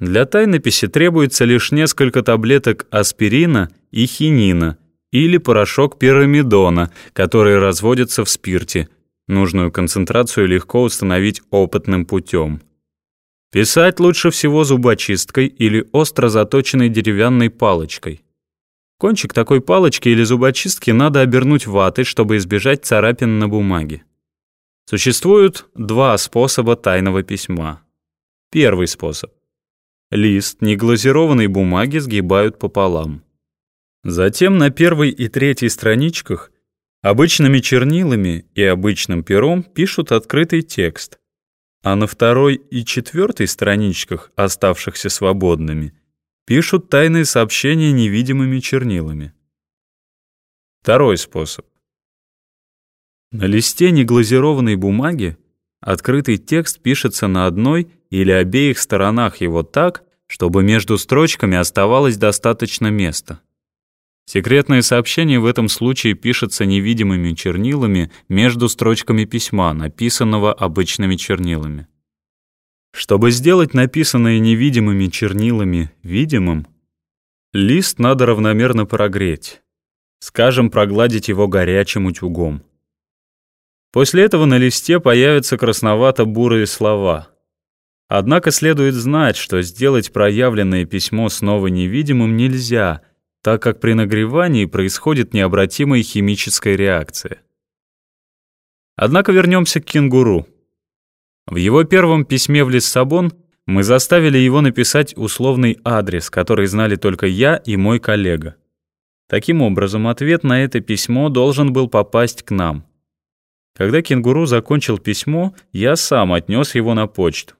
Для тайнописи требуется лишь несколько таблеток аспирина и хинина или порошок пирамидона, которые разводятся в спирте. Нужную концентрацию легко установить опытным путем. Писать лучше всего зубочисткой или остро заточенной деревянной палочкой. Кончик такой палочки или зубочистки надо обернуть ватой, чтобы избежать царапин на бумаге. Существуют два способа тайного письма. Первый способ. Лист неглазированной бумаги сгибают пополам. Затем на первой и третьей страничках обычными чернилами и обычным пером пишут открытый текст, а на второй и четвертой страничках, оставшихся свободными, пишут тайные сообщения невидимыми чернилами. Второй способ. На листе неглазированной бумаги открытый текст пишется на одной или обеих сторонах его так, чтобы между строчками оставалось достаточно места. Секретное сообщение в этом случае пишется невидимыми чернилами между строчками письма, написанного обычными чернилами. Чтобы сделать написанное невидимыми чернилами видимым, лист надо равномерно прогреть, скажем, прогладить его горячим утюгом. После этого на листе появятся красновато-бурые слова — Однако следует знать, что сделать проявленное письмо снова невидимым нельзя, так как при нагревании происходит необратимая химическая реакция. Однако вернемся к кенгуру. В его первом письме в Лиссабон мы заставили его написать условный адрес, который знали только я и мой коллега. Таким образом, ответ на это письмо должен был попасть к нам. Когда кенгуру закончил письмо, я сам отнес его на почту.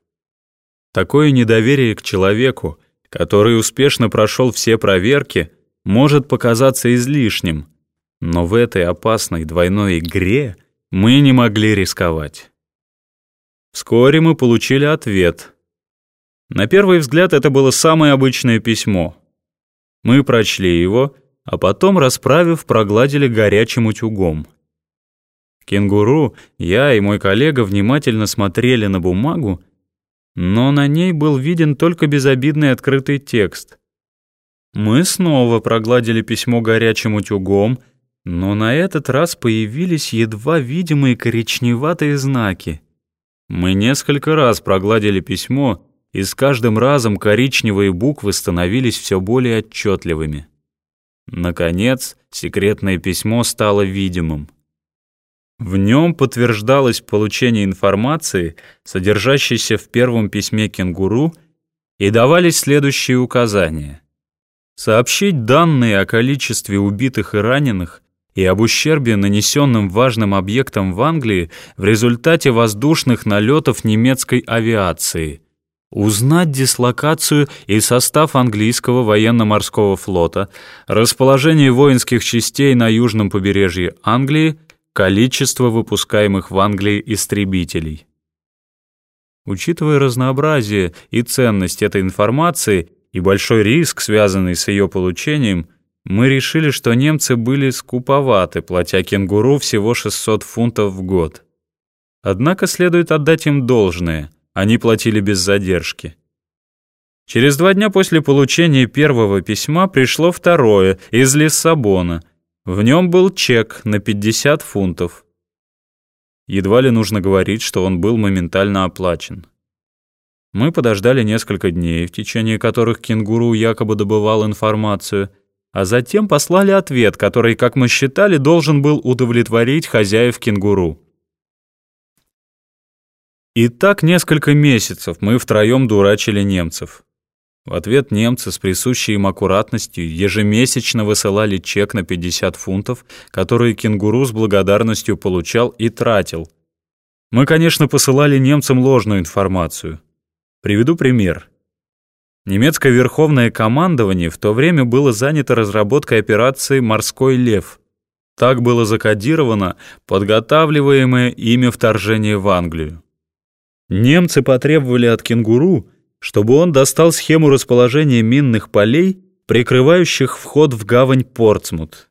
Такое недоверие к человеку, который успешно прошел все проверки, может показаться излишним, но в этой опасной двойной игре мы не могли рисковать. Вскоре мы получили ответ. На первый взгляд это было самое обычное письмо. Мы прочли его, а потом, расправив, прогладили горячим утюгом. Кенгуру, я и мой коллега внимательно смотрели на бумагу но на ней был виден только безобидный открытый текст. Мы снова прогладили письмо горячим утюгом, но на этот раз появились едва видимые коричневатые знаки. Мы несколько раз прогладили письмо, и с каждым разом коричневые буквы становились все более отчетливыми. Наконец, секретное письмо стало видимым. В нем подтверждалось получение информации, содержащейся в первом письме кенгуру, и давались следующие указания. Сообщить данные о количестве убитых и раненых и об ущербе, нанесенном важным объектам в Англии в результате воздушных налетов немецкой авиации. Узнать дислокацию и состав английского военно-морского флота, расположение воинских частей на южном побережье Англии – количество выпускаемых в Англии истребителей. Учитывая разнообразие и ценность этой информации и большой риск, связанный с ее получением, мы решили, что немцы были скуповаты, платя кенгуру всего 600 фунтов в год. Однако следует отдать им должное, они платили без задержки. Через два дня после получения первого письма пришло второе из Лиссабона — в нем был чек на 50 фунтов. Едва ли нужно говорить, что он был моментально оплачен. Мы подождали несколько дней, в течение которых кенгуру якобы добывал информацию, а затем послали ответ, который, как мы считали, должен был удовлетворить хозяев кенгуру. И так несколько месяцев мы втроем дурачили немцев. В ответ немцы с присущей им аккуратностью ежемесячно высылали чек на 50 фунтов, который кенгуру с благодарностью получал и тратил. Мы, конечно, посылали немцам ложную информацию. Приведу пример. Немецкое верховное командование в то время было занято разработкой операции «Морской лев». Так было закодировано подготавливаемое ими вторжение в Англию. Немцы потребовали от кенгуру чтобы он достал схему расположения минных полей, прикрывающих вход в гавань Портсмут.